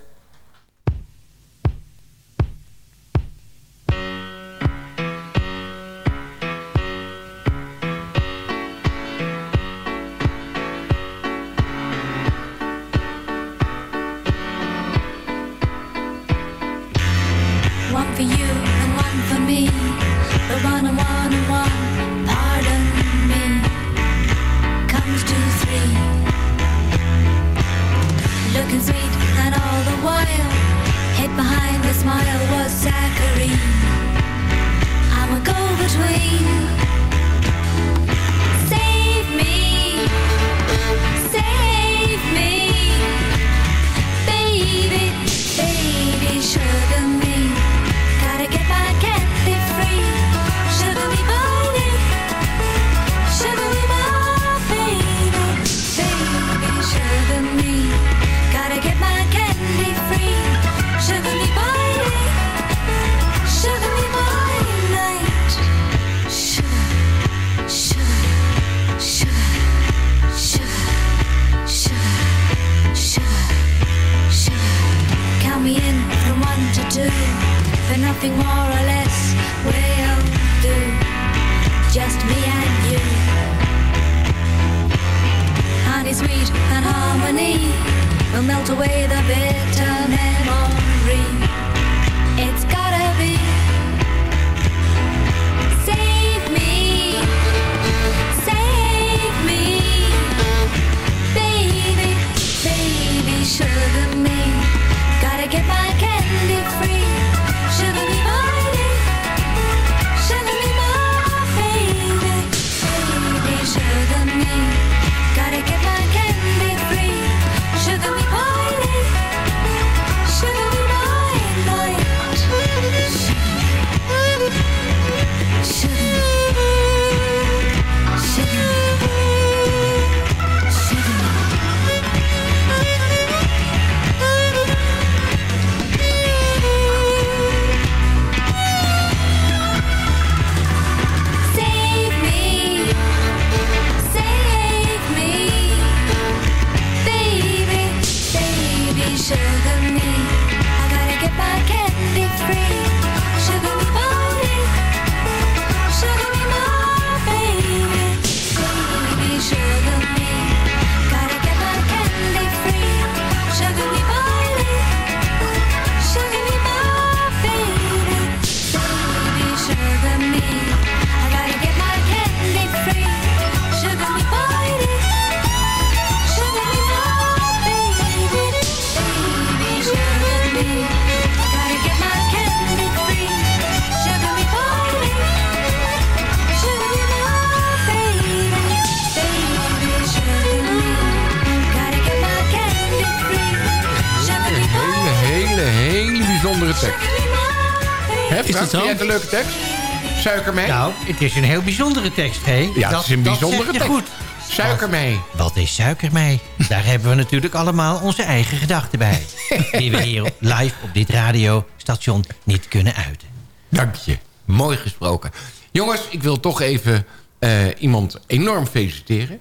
Suikermee? Nou, het is een heel bijzondere tekst, hè? Ja, het is een bijzondere tekst. goed. Suikermee. Wat is suikermee? Daar hebben we natuurlijk allemaal onze eigen gedachten bij. Die we hier live op dit radiostation niet kunnen uiten. Dank je. Mooi gesproken. Jongens, ik wil toch even eh, iemand enorm feliciteren.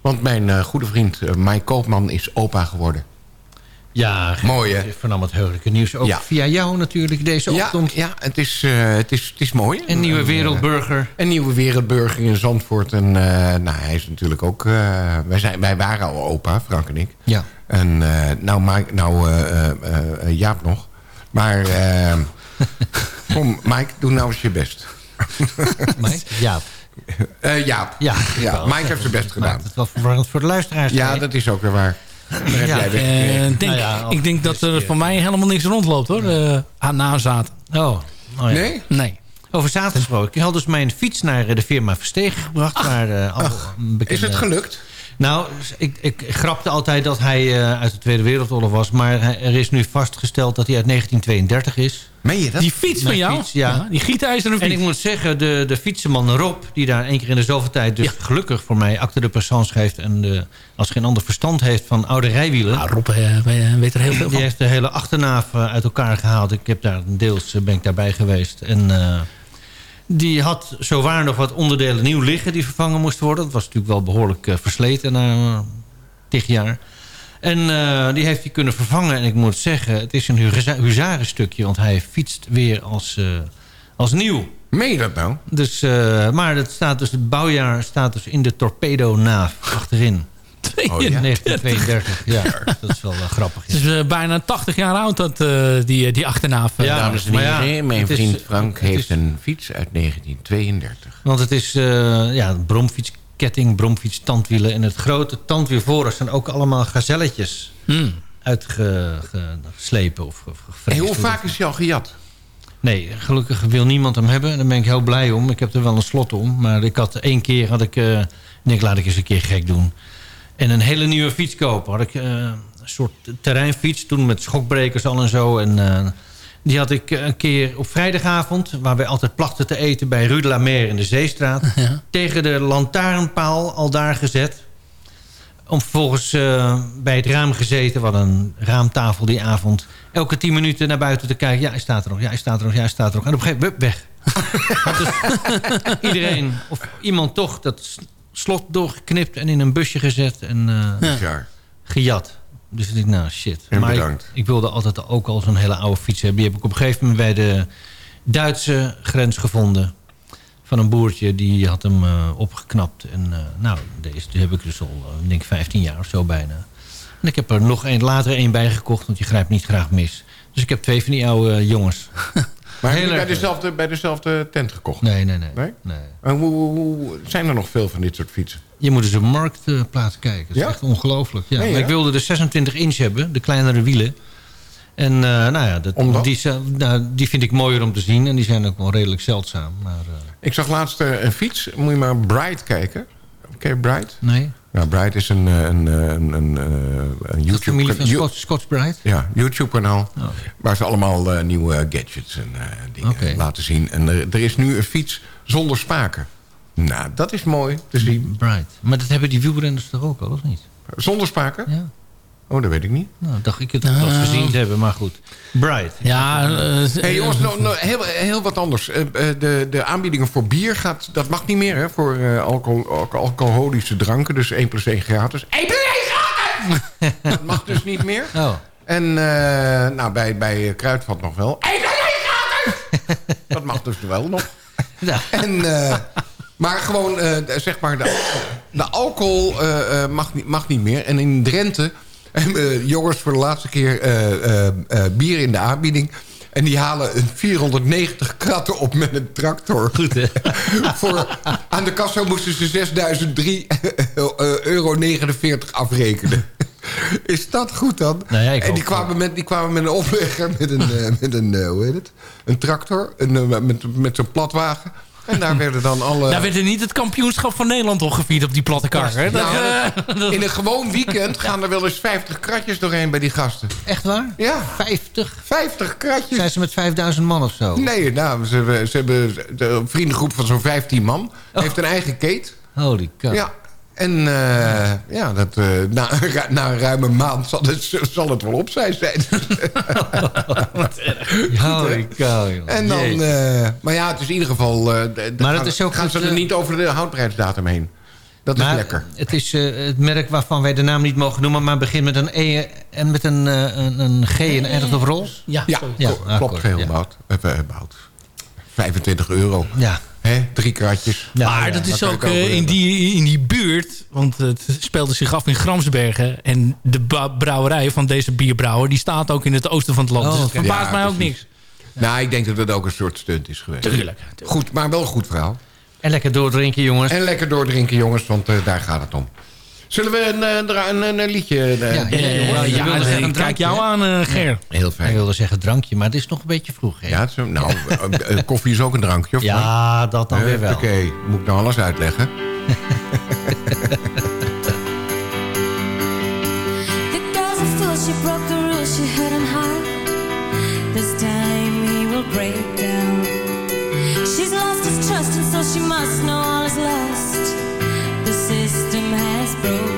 Want mijn eh, goede vriend eh, Mike Koopman is opa geworden. Ja, Mooi, hè? Vernam het heugelijke nieuws. Ook Ja. via jou natuurlijk deze Ja, ochtend. ja het, is, eh, het, is, het is mooi. Een nieuwe eh, wereldburger. Een nieuwe wereldburger in Zandvoort. En eh, nou, hij is natuurlijk ook... wij, zijn, wij waren al opa, Frank en ik. Ja. En nou, Mike, nou Jaap nog. Maar kom, Mike, doe nou eens je best. Mike? Jaap. Jaap. Ja, ja. Mike heeft zijn best gedaan. Het wel verwarrend voor de luisteraars. Ja, dat is ook weer waar. Ja. Eh, denk, Nou ja, ik denk dat er voor mij helemaal niks rondloopt hoor. eh aan nazaten. Oh. oh ja. Nee? Nee. Over zaterdag gesproken. Ik had dus mijn fiets naar eh, de firma Verstegen gebracht. waar, eh, al een bekende- Is het gelukt? Nou, ik, ik grapte altijd dat hij eh, uit de Tweede Wereldoorlog was. Maar er is nu vastgesteld dat hij uit 1932 is. Meen je dat? Die fiets van jou? fiets, ja. Die gietijzeren En fiets. ik moet zeggen, de, de fietsenman Rob... die daar één keer in de zoveel tijd dus gelukkig voor mij... acte de passage heeft en de, als geen ander verstand heeft van oude rijwielen... Ah, Rob eh, weet er heel veel die van. heeft de hele achternaaf uit elkaar gehaald. Ik heb daar deels ben ik daarbij geweest. En eh, die had zowaar nog wat onderdelen nieuw liggen... die vervangen moesten worden. Dat was natuurlijk wel behoorlijk eh, versleten na uh, tig jaar. En eh, die heeft hij kunnen vervangen. En ik moet zeggen, het is een huza- huzarenstukje... want hij fietst weer als, eh, als nieuw. Meen je dat nou? Dus, eh, maar het, staat dus, het bouwjaar staat dus in de torpedo-naaf achterin. Oh, ja. 1932, ja. Dat is wel eh, grappig. Het is eh, bijna 80 jaar oud, dat, eh, die, die achternaaf. Ja, Dames en heren, mijn is- vriend Frank heeft is- een fiets uit 1932. Want het is ja, een bromfietsketting, bromfiets, tandwielen. En het grote tandwiel zijn ook allemaal gazelletjes Hmm. uitgeslepen of ge- En hoe vaak is hij al gejat? Nee, gelukkig wil niemand hem hebben. Daar ben ik heel blij om. Ik heb er wel een slot om. Maar ik had één keer, had ik, eh denk laat ik eens een keer gek doen. En een hele nieuwe fiets kopen. Had ik eh, een soort terreinfiets, toen met schokbrekers al en zo. En eh, die had ik een keer op vrijdagavond... waar wij altijd plachten te eten bij Rue de la Mer in de Zeestraat... tegen de lantaarnpaal al daar gezet. Om vervolgens eh, bij het raam gezeten. Hadden een raamtafel die avond. Elke tien minuten naar buiten te kijken. Ja, hij staat er nog. Ja, hij staat er nog. Ja, hij staat er nog. En op een gegeven moment, weg. Dus iedereen of iemand toch dat slot doorgeknipt... en in een busje gezet en eh, Ja. gejat. Dus ik dacht, nou shit. En maar ik, bedankt. ik wilde altijd ook al zo'n hele oude fiets hebben. Die heb ik op een gegeven moment bij de Duitse grens gevonden. Van een boertje, die had hem eh, opgeknapt. En eh, nou, deze die heb ik dus al, ik denk 15 jaar of zo bijna. En ik heb er nog een, later één bij gekocht, want je grijpt niet graag mis. Dus ik heb twee van die oude jongens. Maar heb je bij dezelfde, bij dezelfde tent gekocht? Nee, nee, nee. Nee? nee. En hoe, hoe- zijn er nog veel van dit soort fietsen? Je moet eens op marktplaats kijken. Dat is Ja? echt ongelooflijk. Ja. Nee, ik wilde de 26 inch hebben, de kleinere wielen. En eh, nou ja, dat, die, nou, die vind ik mooier om te zien. En die zijn ook wel redelijk zeldzaam. Maar eh, Ik zag laatst eh, een fiets. Moet je maar Bright kijken. Ken je Bright? nee. Ja, Bright is een, eh, een, eh, een, een, eh, een De familie van YouTube... Scots Bride? Ja, YouTube-kanaal. Oh. Waar ze allemaal nieuwe gadgets en dingen laten zien. En er, er is nu een fiets zonder spaken. Nou, dat is mooi te zien. Bright. Maar dat hebben die wielrenners toch ook al, of niet? Zonder spaken? Ja. Oh, dat weet ik niet. Nou, dacht ik het wel eens gezien te hebben, maar goed. Bright. Ja, eh, Hey jongens, nou, nou, heel, heel wat anders. Eh, eh, de, de aanbiedingen voor bier, gaat, dat mag niet meer hè, voor eh, alcohol, alco- alcoholische dranken. Dus 1 plus 1 gratis. 1 plus 1 gratis! dat mag dus niet meer. Oh. En eh, nou, bij, bij Kruidvat nog wel. 1 plus 1 gratis! dat mag dus wel nog. Ja. En, eh, maar gewoon, eh, zeg maar, de, de alcohol eh, eh, mag, niet, mag niet meer. En in Drenthe eh, jongens voor de laatste keer eh, eh, eh, bier in de aanbieding. En die halen een 490 kratten op met een tractor. Goed, hè? voor, aan de kassa moesten ze 6.003 euro 49 afrekenen. Is dat goed dan? Nou en die kwamen, met, die kwamen met een oplegger, met een, eh, met een eh, hoe heet het? Een tractor, een, eh, met, met zo'n platwagen. En daar werden dan alle... Daar werd er niet het kampioenschap van Nederland op gevierd op die platte kar. Hè? Dat, Nou, eh, dat- In een gewoon weekend gaan er wel eens 50 kratjes doorheen bij die gasten. Echt waar? Ja, 50? 50 kratjes. Zijn ze met 5000 man of zo? Nee, nou, ze, hebben- ze hebben een vriendengroep van zo'n 15 man. Heeft een eigen keet. Holy cow. Ja. En eh, ja, dat, eh, na, na een ruime maand zal het, zal het wel op zijn. zijn. Holy cow, joh. en dan, eh, maar ja, het is in ieder geval... eh, Maar gaan, het is ook gaan het, ze er niet over de houdbaarheidsdatum heen. Dat is Maar lekker. Het is eh, het merk waarvan wij de naam niet mogen noemen... maar begint met een E en met een, een, een G en eindigt op Rols. Ja, Ja, ah, klopt. Veel ja. bout. Eh, eh, bout. 25 euro. Ja. Hè? Drie kratjes. maar dat is ook eh, in, die, in die buurt, want het speelde zich af in Gramsbergen. En de brouwerij van deze bierbrouwer, die staat ook in het oosten van het land. Oh, dus het verbaast Ja, mij ook niks. Nou, ik denk dat het ook een soort stunt is geweest. Tuurlijk. Goed, maar wel een goed verhaal. En lekker doordrinken, jongens. En lekker doordrinken, jongens, want eh, daar gaat het om. Zullen we een, eh, een, een, een liedje... eh, Ja, ja, jongens? ja, ja, wilde zeggen een ik kijk jou aan, eh, Ger. Heel Ik fijn. wilde zeggen drankje, maar het is nog een beetje vroeg. Hè? Ja, nou, eh, eh, koffie is ook een drankje, of Ja, dat dan weer wel. Oké, moet ik nou alles uitleggen? The girl's a fool, she broke the rules, she hurt him hard. This time he will break down. She's lost his trust, and so she must know all is lost. The system has broke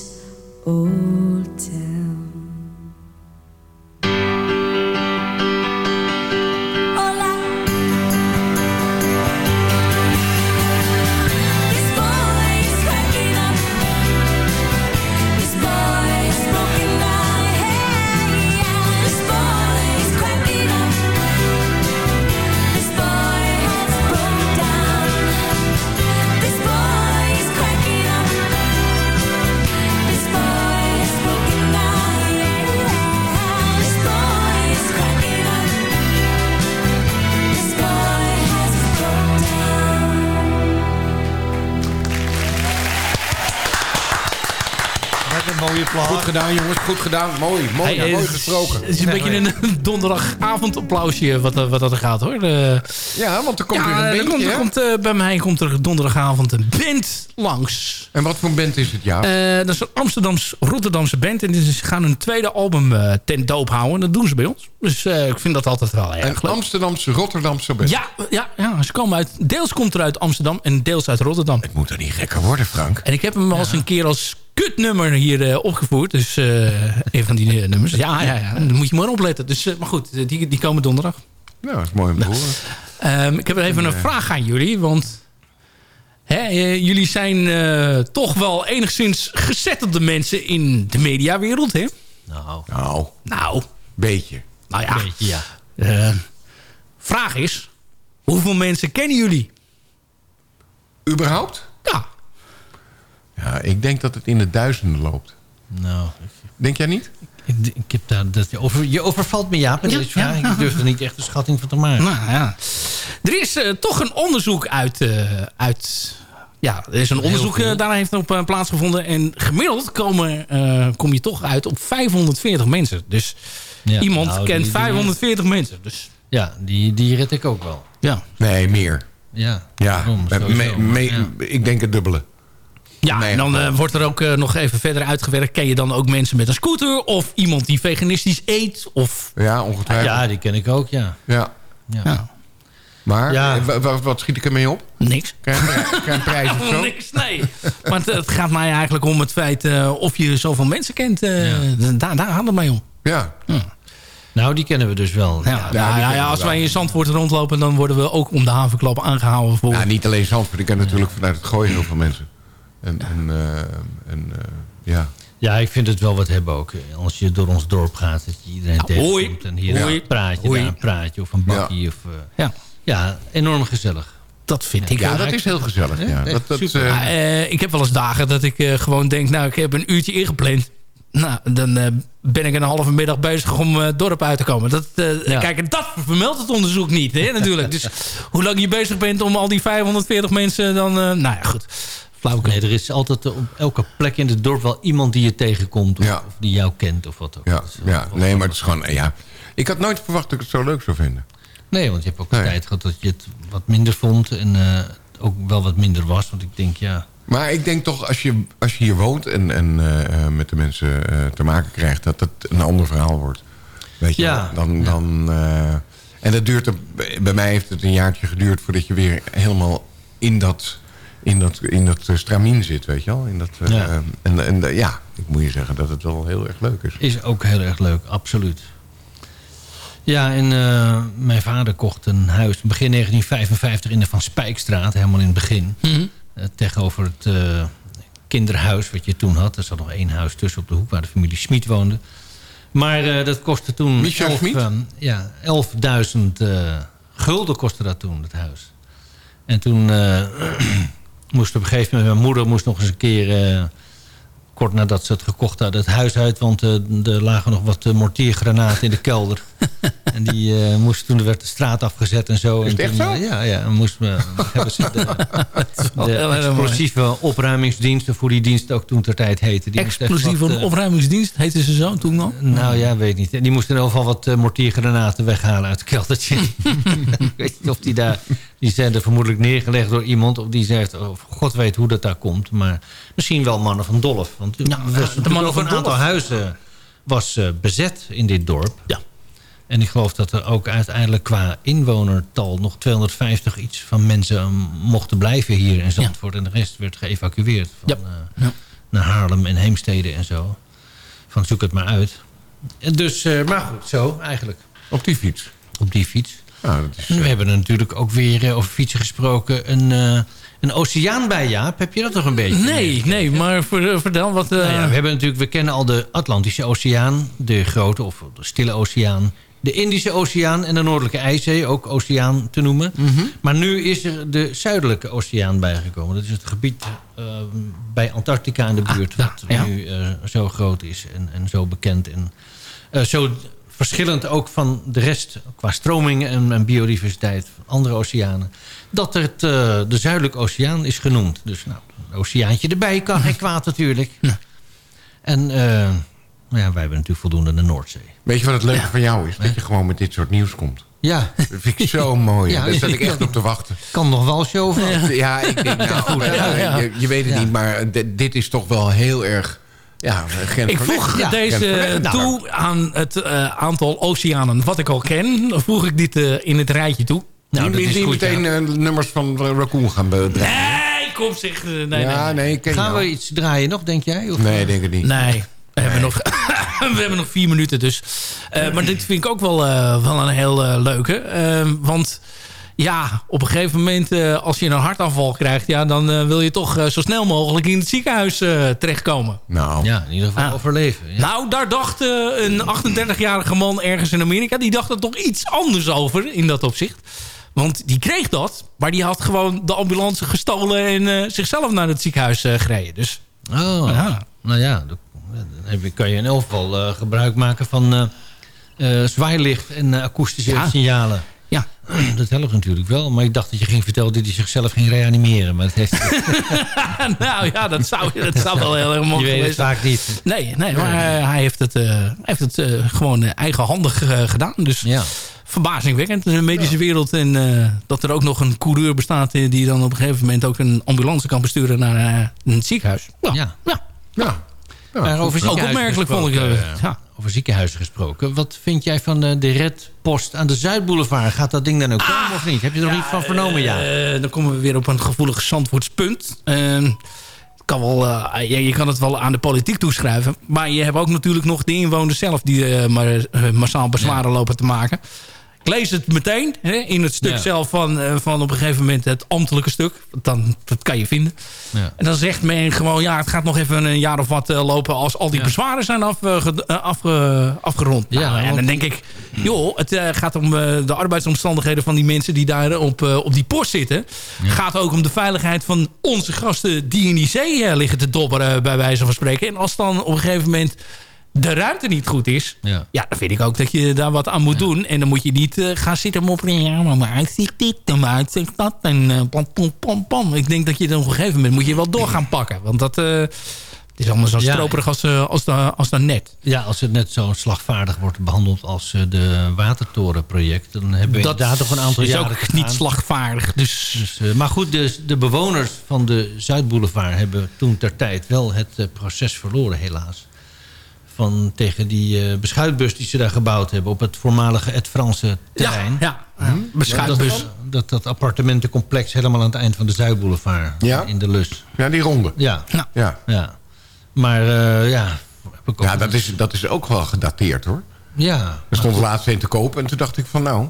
Goed gedaan. Mooi, mooi, Hey, mooi gesproken. Het is een beetje een donderdagavond applausje wat, wat dat er gaat hoor. Ja, want er komt ja, weer een er bandje, komt, er komt, eh, bij mij komt er donderdagavond een band langs. En wat voor band is het, ja? Eh, dat is een Amsterdams, Rotterdamse band. En ze gaan hun tweede album eh, ten doop houden. Dat doen ze bij ons. Dus eh, ik vind dat altijd wel erg Een leuk. Amsterdamse, Rotterdamse band. Ja, ja, ja, ze komen uit... Deels komt er uit Amsterdam en deels uit Rotterdam. Het moet er niet gekker worden, Frank. En ik heb hem al eens een keer als kutnummer hier eh, opgevoerd. Dus eh, een van die eh, nummers. Ja, ja, ja, dan moet je maar opletten. Dus, maar goed, die, die komen donderdag. Nou, dat is mooi om te horen. Ehm, ik heb even een vraag aan jullie. Want hè, jullie zijn eh, toch wel enigszins gezettelde mensen in de mediawereld. Hè? Nou, Nou, Nou, beetje. nou ja. een beetje, ja. Eh, vraag is, hoeveel mensen kennen jullie? Überhaupt? Ja, ik denk dat het in de duizenden loopt. Nou, Denk jij niet? ik, ik heb daar, dat, je, over, je overvalt me, Jaap. met Ja, deze vraag. ja. Ik durf er niet echt een schatting van te maken. nou ja. Er is eh, toch een onderzoek uit, eh, uit Ja, er is een onderzoek veel. eh, daar heeft op plaatsgevonden. En gemiddeld komen, eh, kom je toch uit op 540 mensen. Dus Ja, iemand nou, kent die- die- 540 mensen. Dus Ja, die, die red ik ook wel. ja. Nee, meer. Ja, Ja, daarom, me- me- me- Ja. ik denk het dubbele. Ja, en dan eh, wordt er ook eh, nog even verder uitgewerkt. Ken je dan ook mensen met een scooter? Of iemand die veganistisch eet? Of... Ja, ongetwijfeld. Ja, die ken ik ook, ja. Ja. Ja. Ja. Maar, Ja. eh, wa- wa- wat schiet ik ermee op? Niks. Krijg je een- krijg je een prijs of zo? niks, nee. Maar het, het gaat mij eigenlijk om het feit eh, of je zoveel mensen kent. eh, daar, daar gaat het mij om. Ja. Nou, die kennen we dus wel. Ja, Ja. ja, als wij in Zandvoort rondlopen... dan worden we ook om de havenklap aangehouden. Voor... Ja, niet alleen Zandvoort. Ik ken natuurlijk vanuit het gooien heel veel mensen. En, en, eh, en eh, ja. Ja, ik vind het wel wat hebben ook. Als je door ons dorp gaat, dat je iedereen Ja, tegenkomt. En hier Hoi. een praatje, Hoi. daar een praatje of een bakkie. Of, eh, Ja. ja, enorm gezellig. Dat vind ik ja, dat is heel gezellig. Ja. Dat, dat, super. eh, Ja, eh, ik heb wel eens dagen dat ik eh, gewoon denk... nou, ik heb een uurtje ingepland. Nou, dan eh, ben ik een halve middag bezig om eh, het dorp uit te komen. Dat, eh, Ja. Kijk, en dat vermeldt het onderzoek niet, hè, natuurlijk. Dus hoe lang je bezig bent om al die 540 mensen dan... eh, nou ja, goed. Flauwekul. Nee, er is altijd op elke plek in het dorp wel iemand die je tegenkomt. Of, Ja. of die jou kent of wat ook. ja, is wel- ja, nee, maar het is gewoon... Ja. Ik had nooit verwacht dat ik het zo leuk zou vinden. Nee, want je hebt ook Nee. een tijd gehad dat je het wat minder vond. En eh, ook wel wat minder was. Want ik denk, ja... Maar ik denk toch, als je, als je hier woont en, en eh, eh, met de mensen eh, te maken krijgt... dat het een ander verhaal wordt. Weet je Ja. Dan, dan, eh, en dat duurt, bij mij heeft het een jaartje geduurd... voordat je weer helemaal in dat, in dat, in dat eh, stramien zit, weet je wel? In dat, eh, Ja. En, en eh, ja, ik moet je zeggen dat het wel heel erg leuk is. Is ook heel erg leuk, absoluut. Ja, en eh, mijn vader kocht een huis begin 1955 in de Van Spijkstraat. Helemaal in het begin. Mhm. Eh, tegenover het eh, kinderhuis wat je toen had. Er zat nog één huis tussen op de hoek waar de familie Smit woonde. Maar eh, dat kostte toen... Michel elf, Smit? eh, ja, 11.000 eh, gulden kostte dat toen, het huis. En toen eh, moest op een gegeven moment... Mijn moeder moest nog eens een keer... eh, kort nadat ze het gekocht hadden, het huis uit. Want eh, er lagen nog wat eh, mortiergranaten in de kelder. en die eh moesten toen werd de straat afgezet en zo. Is het en echt toen, zo? ja, ja. Moest, hebben ze de, mooi. explosieve opruimingsdiensten... voor die dienst ook toen ter tijd heette. Die moest Explosieve wat, opruimingsdienst, heette ze zo toen al? nou ja, weet niet. En die moesten in ieder geval wat mortiergranaten weghalen uit het keldertje. ik weet niet of die daar... Die zijn er vermoedelijk neergelegd door iemand. Of die zegt, of god weet hoe dat daar komt. Maar misschien wel mannen van Dolf. Want Ja, was de mannen van een aantal Dolf. huizen was eh, bezet in dit dorp. Ja. En ik geloof dat er ook uiteindelijk qua inwonertal... nog 250 iets van mensen eh, mochten blijven hier in Zandvoort. En de rest werd geëvacueerd van, Ja. eh, Ja. naar Haarlem en Heemstede en zo. Van zoek het maar uit. En Dus, eh, maar goed, zo eigenlijk. Op die fiets. Op die fiets. Nou, dat is, En we hebben natuurlijk ook weer eh, over fietsen gesproken. Een, eh, een oceaan bij, Jaap. Heb je dat nog een beetje? Nee, nee, maar ver- eh, vertel wat... eh, Nou ja, we, hebben natuurlijk, we kennen al de Atlantische Oceaan, de Grote of de Stille Oceaan, de Indische Oceaan en de Noordelijke IJszee, ook oceaan te noemen. Mhm. Maar nu is er de Zuidelijke Oceaan bijgekomen. Dat is het gebied eh, bij Antarctica in de buurt, ja, wat ja. nu eh, zo groot is en, en zo bekend. En eh, zo verschillend ook van de rest qua stromingen en, en biodiversiteit van andere oceanen. Dat het eh, de Zuidelijke Oceaan is genoemd. Dus nou, een oceaantje erbij kan geen kwaad natuurlijk. En eh, nou ja, wij hebben natuurlijk voldoende de Noordzee. Weet je wat het leuke van jou is? Dat je gewoon met dit soort nieuws komt. Ja. Dat vind ik zo mooi. Ja, Daar zat ik echt op te wachten. Kan nog wel show van. Ja, ik denk nou, Ja, ja. Je, je weet het Ja. niet, maar dit is toch wel heel erg... Ja, Ik voeg ja, deze. Nou, toe aan het eh, aantal oceanen wat ik al ken. Dan voeg ik dit eh, in het rijtje toe. Nou, niet dat is niet goed, meteen ja. eh, nummers van Raccoon gaan bedrijven. Nee, kom zeg. eh, Nee, nee, ja, nee. nee, ik ken Gaan we iets draaien nog, denk jij? Of, Nee, denk ik niet. Nee, we, Hebben nog, we hebben nog vier minuten dus. Eh, maar dit vind ik ook wel, eh, wel een heel eh, leuke. Eh, want ja, op een gegeven moment eh, als je een hartaanval krijgt... Ja, dan eh, wil je toch eh, zo snel mogelijk in het ziekenhuis eh, terechtkomen. Nou, Ja, in ieder geval Ah. overleven. Ja. Nou, daar dacht eh, een 38-jarige man ergens in Amerika... die dacht er toch iets anders over in dat opzicht. Want die kreeg dat, maar die had gewoon de ambulance gestolen... en eh, zichzelf naar het ziekenhuis eh, gereden. Dus Oh, Ja. nou ja, dan dan heb je- kan je in elk geval eh, gebruik maken van eh, eh, zwaailicht en akoestische Ja. signalen. Ja, dat helpt natuurlijk wel. Maar ik dacht dat je ging vertellen dat hij zichzelf ging reanimeren. Maar dat heeft nou ja, dat zou, dat zou wel heel erg mooi Je weet het zijn. vaak niet. Nee, nee maar hij heeft het, hij heeft het eh, gewoon eh, eigenhandig gedaan. Dus verbazingwekkend in de medische wereld. En dat er ook nog een coureur bestaat... die dan op een gegeven moment ook een ambulance kan besturen naar een ziekenhuis. Ja, Ja. ja. Ja. Ook opmerkelijk vond ik. ja. Over ziekenhuizen gesproken. Wat vind jij van eh, de redpost aan de Zuidboulevard? Gaat dat ding dan ook komen of niet? Heb je er nog iets van vernomen? Ja. Eh, dan komen we weer op een gevoelig Zandvoortspunt. Eh, kan wel, eh, je kan het wel aan de politiek toeschrijven. Maar je hebt ook natuurlijk nog de inwoners zelf... die maar, massaal bezwaren lopen te maken. Ik lees het meteen hè, in het stuk Ja. zelf van, eh, van op een gegeven moment het ambtelijke stuk. Dan, dat kan je vinden. Ja. En dan zegt men gewoon, ja, het gaat nog even een jaar of wat eh, lopen... als al die bezwaren zijn afge- eh, afge- afgerond. Ja, Nou, en want- dan denk ik, joh, het gaat om de arbeidsomstandigheden van die mensen... die daar op, op die post zitten. gaat ook om de veiligheid van onze gasten... die in die zee liggen te dobberen, bij wijze van spreken. En als dan op een gegeven moment de ruimte niet goed is... Ja. Ja, dan vind ik ook dat je daar wat aan moet doen. En dan moet je niet eh, gaan zitten mopperen. Ja, maar mijn uitzicht dit en mijn uitzicht dat. En eh, pam, pam, pam, pam. Ik denk dat je dan op een gegeven moment moet je wel door gaan pakken. Want dat eh, het is anders dan Ja. stroperig als, als, da- als dan net. Ja, als het net zo slagvaardig wordt behandeld als de Watertorenproject... dan hebben we Dat inderdaad nog een aantal is jaren ook niet slagvaardig. Dus, Dus, maar goed, de, de bewoners van de Zuidboulevard hebben toen ter tijd wel het proces verloren, helaas. Van tegen die eh, beschuitbus die ze daar gebouwd hebben op het voormalige Het Franse terrein. ja, ja. beschuitbus. Dat, dat, dat appartementencomplex helemaal aan het eind van de Zuidboulevard Ja? in de Lus. Ja, die ronde. Ja, Ja, ja. Maar eh, ja, heb ik ook ja dat, is, dat is ook wel gedateerd hoor. Ja, Er stond laatst een te koop en toen dacht ik van nou...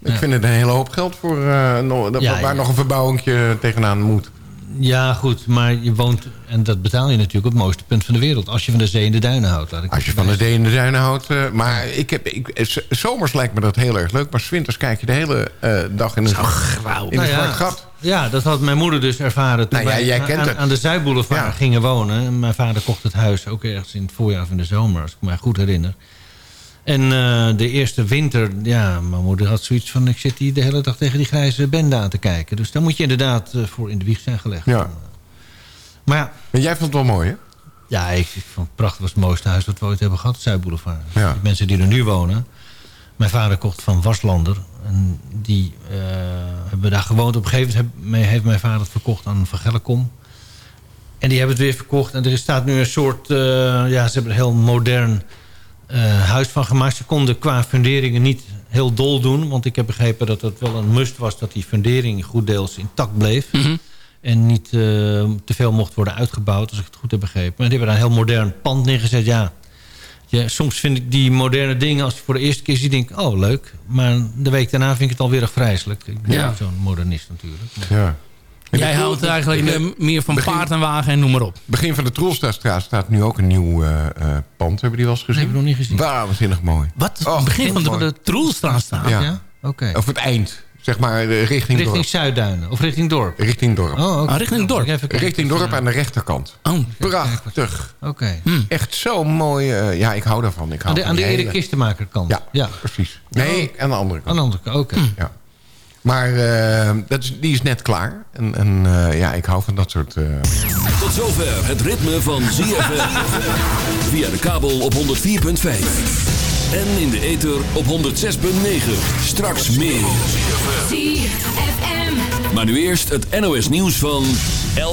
Ik Ja. vind het een hele hoop geld voor eh, no- dat- Ja, waar ja. nog een verbouwingje tegenaan moet. Ja, goed. Maar je woont, en dat betaal je natuurlijk op het mooiste punt van de wereld. Als je van de zee in de duinen houdt. Laat ik Als je van de zee in de duinen houdt. eh, maar ik heb, ik, eh, zomers lijkt me dat heel erg leuk. Maar 's winters kijk je de hele eh, dag in een, in een Nou ja. zwart gat. Ja, dat had mijn moeder dus ervaren toen Nou ja, wij jij kent aan, het. aan de Zuidboulevard Ja. gingen wonen. En Mijn vader kocht het huis ook ergens in het voorjaar in de zomer, als ik me goed herinner. En eh, de eerste winter, ja, mijn moeder had zoiets van... ik zit hier de hele dag tegen die grijze bende aan te kijken. Dus daar moet je inderdaad eh, voor in de wieg zijn gelegd. Ja. Maar ja, En jij vond het wel mooi hè? ja ik, ik vond het prachtig. Het was het mooiste huis dat we ooit hebben gehad, Zuidboulevard. Ja. Die mensen die er nu wonen. Mijn vader kocht van Waslander. En die eh, hebben daar gewoond. Op een gegeven moment heeft mijn vader het verkocht aan Van Gellekom. En die hebben het weer verkocht. En er staat nu een soort... eh, ja, ze hebben een heel modern eh, huis van gemaakt. Ze konden qua funderingen niet heel dol doen. Want ik heb begrepen dat het wel een must was... dat die fundering goed deels intact bleef. En niet eh, te veel mocht worden uitgebouwd, als ik het goed heb begrepen. Maar die hebben daar een heel modern pand neergezet, ja. ja. Soms vind ik die moderne dingen, als je voor de eerste keer ziet, denk ik... oh, leuk. Maar de week daarna vind ik het alweer vrijselijk. Ik ben Ja. zo'n modernist natuurlijk. Maar- Ja. Jij houdt eigenlijk meer van paard en wagen en noem maar op. Begin van de Troelstraatstraat staat nu ook een nieuw eh, eh, pand. Hebben die wel eens gezien? heb ik nog niet gezien. Waanzinnig mooi. Wat? Oh, het begin van de, mooi. de Troelstraat staan. Ja. Ja? Oké. Of het eind. Zeg maar eh, richting, Richting dorp. Zuidduinen of richting dorp? Richting dorp. Oh. Ah, richting dorp. Even. Richting dorp aan de rechterkant. Oh, Prachtig. Oké. Echt zo mooi. ja, ik hou daarvan. Ik hou Aan de, aan de die Erik hele- Kistenmaker-kant? Ja, ja. precies. Nee, aan de andere Aan kant. de andere kant, oké. Ja. Maar eh, dat is, die is net klaar. En, en eh, ja, ik hou van dat soort... eh, Tot zover het ritme van ZFM. Via de kabel op 104.5. En in de ether op 106.9. Straks meer. ZFM. Maar nu eerst het NOS nieuws van 11.